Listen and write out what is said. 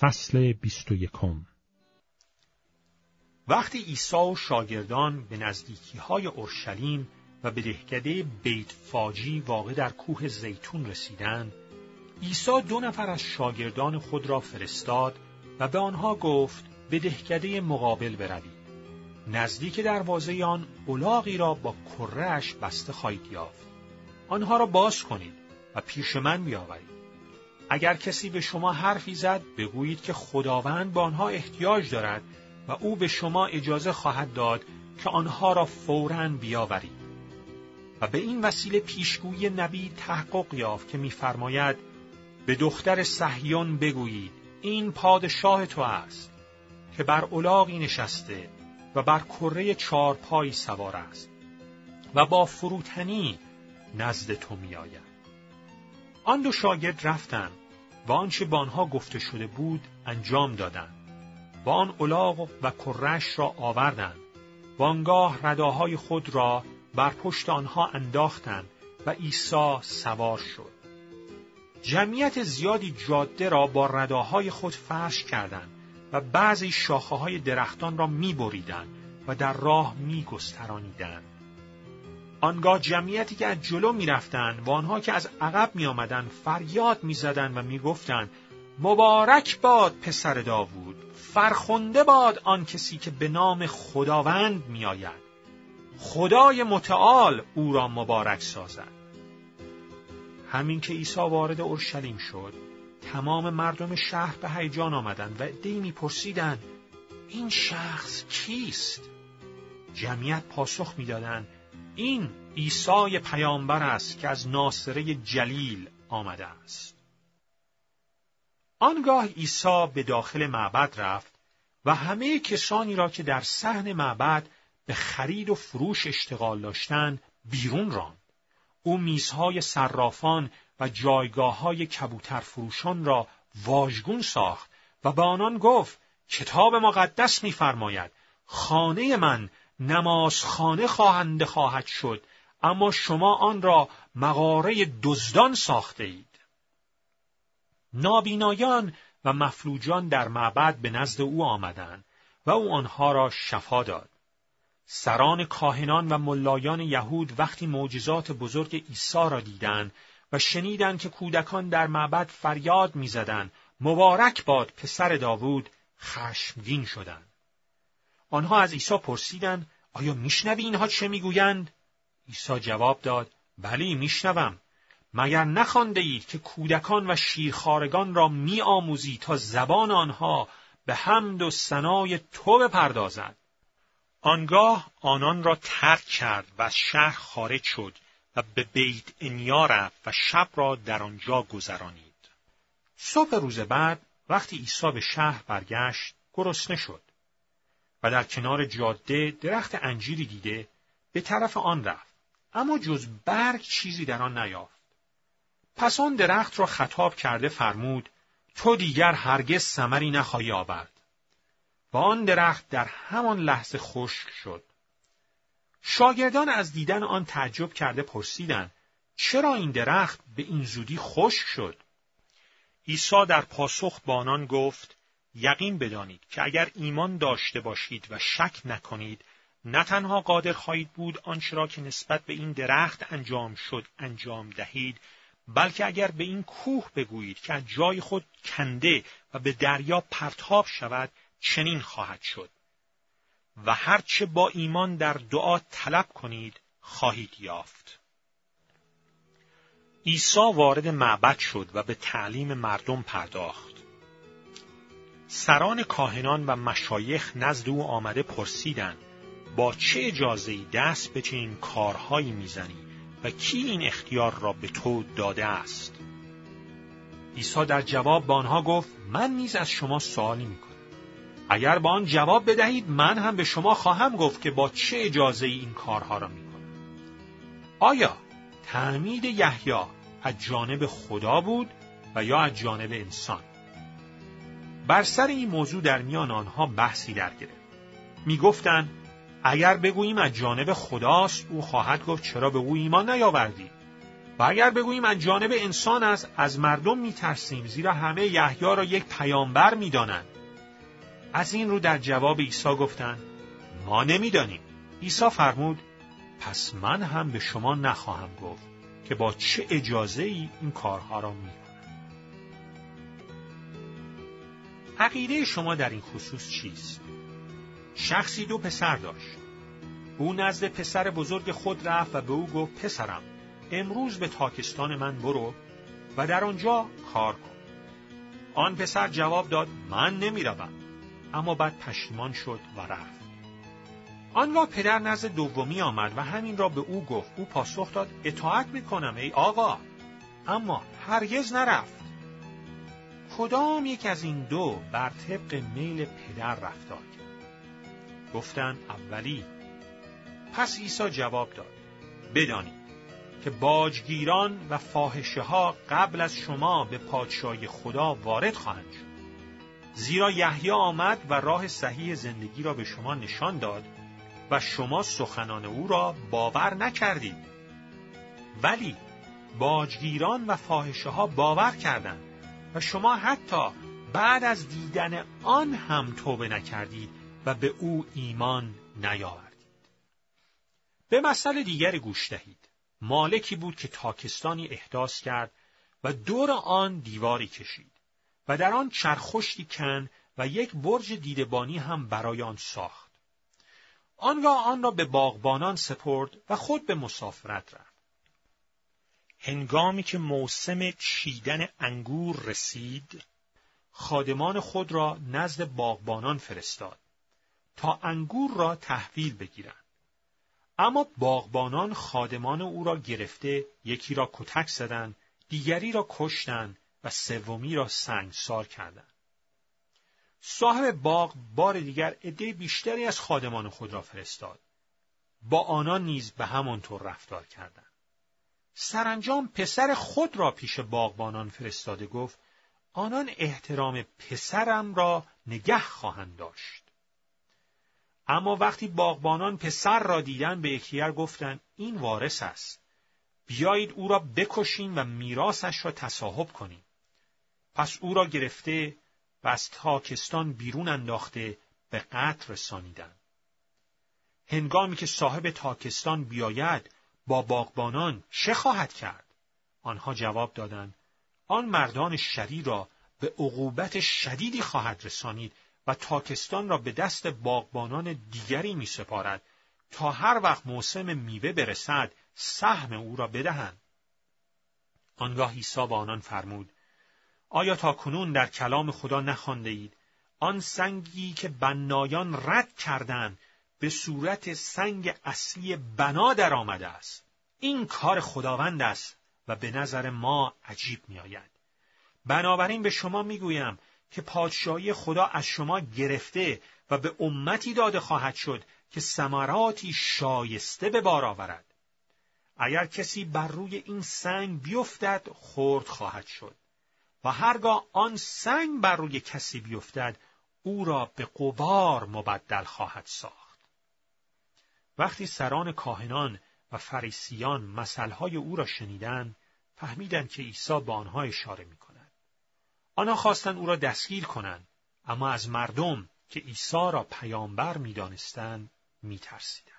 فصل بیست و یکم وقتی عیسی و شاگردان به نزدیکی های اورشلیم و به دهکده بیت فاجی واقع در کوه زیتون رسیدند، عیسی دو نفر از شاگردان خود را فرستاد و به آنها گفت به دهکده مقابل بروید. نزدیک دروازه آن الاغی را با کرهش بسته خواهید یافت. آنها را باز کنید و پیش من بیاورید. اگر کسی به شما حرفی زد بگویید که خداوند به آنها احتیاج دارد و او به شما اجازه خواهد داد که آنها را فوراً بیاورید. و به این وسیله پیشگویی نبی تحقق یافت که می‌فرماید به دختر صهیون بگویید این پادشاه تو است که بر الاغی نشسته و بر کره چارپایی سوار است و با فروتنی نزد تو میآید. آن دو شاگرد رفتند و آنچه با آنها گفته شده بود انجام دادند و آن الاغ و کرش را آوردند و آنگاه رداهای خود را بر پشت آنها انداختند و عیسی سوار شد جمعیت زیادی جاده را با رداهای خود فرش کردند و بعضی شاخه های درختان را می و در راه می گسترانیدند. آنگاه جمعیتی که از جلو می‌رفتند و آنها که از عقب می آمدن فریاد می زدن و می گفتن مبارک باد پسر داوود فرخنده باد آن کسی که به نام خداوند می آید. خدای متعال او را مبارک سازد همین که عیسی وارد اورشلیم شد تمام مردم شهر به هیجان آمدند و عدهای میپرسیدند این شخص کیست جمعیت پاسخ می‌دادند این عیسی پیامبر است که از ناصره جلیل آمده است. آنگاه عیسی به داخل معبد رفت و همه کسانی را که در صحن معبد به خرید و فروش اشتغال داشتند بیرون راند. او میزهای صرافان و جایگاه های فروشان را واژگون ساخت و به آنان گفت کتاب مقدس می‌فرماید خانه من نمازخانه خواهنده خواهد شد اما شما آن را مغاره دزدان ساخته اید. نابینایان و مفلوجان در معبد به نزد او آمدند و او آنها را شفا داد. سران کاهنان و ملایان یهود وقتی معجزات بزرگ عیسی را دیدند و شنیدند که کودکان در معبد فریاد می‌زدند مبارک باد پسر داوود خشمگین شدند آنها از عیسی پرسیدند آیا میشنوی اینها چه می‌گویند؟ عیسی جواب داد بلی میشنوم. مگر نخوانده اید که کودکان و شیرخارگان را میآموزی تا زبان آنها به حمد و ثنای تو بپردازد؟ آنگاه آنان را ترک کرد و از شهر خارج شد و به بیت انیا رفت و شب را در آنجا گذرانید. صبح روز بعد وقتی عیسی به شهر برگشت گرسنه شد. و در کنار جاده درخت انجیری دیده به طرف آن رفت اما جز برگ چیزی در آن نیافت. پس آن درخت را خطاب کرده فرمود تو دیگر هرگز ثمری نخواهی آورد. و آن درخت در همان لحظه خشک شد. شاگردان از دیدن آن تعجب کرده پرسیدند چرا این درخت به این زودی خشک شد؟ عیسی در پاسخ با آنان گفت یقین بدانید که اگر ایمان داشته باشید و شک نکنید نه تنها قادر خواهید بود آنچه را که نسبت به این درخت انجام شد انجام دهید بلکه اگر به این کوه بگویید که از جای خود کنده و به دریا پرتاب شود چنین خواهد شد. و هرچه با ایمان در دعا طلب کنید خواهید یافت. عیسی وارد معبد شد و به تعلیم مردم پرداخت. سران کاهنان و مشایخ نزد او آمده پرسیدند با چه اجازه دست به چنین کارهایی می‌زنی و کی این اختیار را به تو داده است عیسی در جواب به آنها گفت من نیز از شما سوالی می‌کنم اگر با آن جواب بدهید من هم به شما خواهم گفت که با چه اجازه ای این کارها را می کنم. آیا تعمید یحیی از جانب خدا بود و یا از جانب انسان؟ بر سر این موضوع در میان آنها بحثی در گرفت. می گفتن اگر بگوییم از جانب خداست او خواهد گفت چرا به او ایمان نیاوردی؟ و اگر بگوییم از جانب انسان است از مردم میترسیم زیرا همه یحیی را یک پیامبر می‌دانند از این رو در جواب عیسی گفتند ما نمی‌دانیم عیسی فرمود پس من هم به شما نخواهم گفت که با چه اجازه ای این کارها را می عقیده شما در این خصوص چیست؟ شخصی دو پسر داشت. او نزد پسر بزرگ خود رفت و به او گفت پسرم امروز به تاکستان من برو و در آنجا کار کن. آن پسر جواب داد من نمی‌روم اما بعد پشیمان شد و رفت. آنگاه پدر نزد دومی آمد و همین را به او گفت او پاسخ داد اطاعت می‌کنم ای آقا اما هرگز نرفت کدام یک از این دو بر طبق میل پدر رفتار کرد؟ گفتند اولی. پس عیسی جواب داد. بدانید که باجگیران و فاحشه ها قبل از شما به پادشاهی خدا وارد خواهند شد. زیرا یحیی آمد و راه صحیح زندگی را به شما نشان داد و شما سخنان او را باور نکردید. ولی باجگیران و فاحشه ها باور کردند. و شما حتی بعد از دیدن آن هم توبه نکردید و به او ایمان نیاوردید. به مسئله دیگر گوش دهید. مالکی بود که تاکستانی احداث کرد و دور آن دیواری کشید و در آن چرخشتی کن و یک برج دیدبانی هم برای آن ساخت. آنگاه آن را به باغبانان سپرد و خود به مسافرت رفت. هنگامی که موسم چیدن انگور رسید خادمان خود را نزد باغبانان فرستاد تا انگور را تحویل بگیرند. اما باغبانان خادمان او را گرفته یکی را کتک زدند دیگری را کشتند و سومی را سنگسار کردند. صاحب باغ بار دیگر عده بیشتری از خادمان خود را فرستاد. با آنان نیز به همانطور رفتار کردند. سرانجام پسر خود را پیش باغبانان فرستاده گفت آنان احترام پسرم را نگه خواهند داشت. اما وقتی باغبانان پسر را دیدن به یکدیگر گفتند این وارث است. بیایید او را بکشیم و میراثش را تصاحب کنیم. پس او را گرفته و از تاکستان بیرون انداخته به قتل رسانیدند. هنگامی که صاحب تاکستان بیاید با باغبانان چه خواهد کرد؟ آنها جواب دادند آن مردان شری را به عقوبت شدیدی خواهد رسانید و تاکستان را به دست باغبانان دیگری می سپارد تا هر وقت موسم میوه برسد سهم او را بدهند. آنگاه عیسی با آنان فرمود آیا تا کنون در کلام خدا نخوانده اید آن سنگی که بنایان رد کردند به صورت سنگ اصلی بنا در آمده است این کار خداوند است و به نظر ما عجیب می آید. بنابراین به شما می گویم که پادشاهی خدا از شما گرفته و به امتی داده خواهد شد که ثمراتی شایسته به بار آورد. اگر کسی بر روی این سنگ بیفتد خرد خواهد شد و هرگاه آن سنگ بر روی کسی بیفتد او را به قبار مبدل خواهد ساخت. وقتی سران کاهنان و فریسیان مسئلهای او را شنیدند فهمیدند که عیسی به آنها اشاره می کند. آنها خواستند او را دستگیر کنند اما از مردم که عیسی را پیامبر می دانستند می ترسیدند.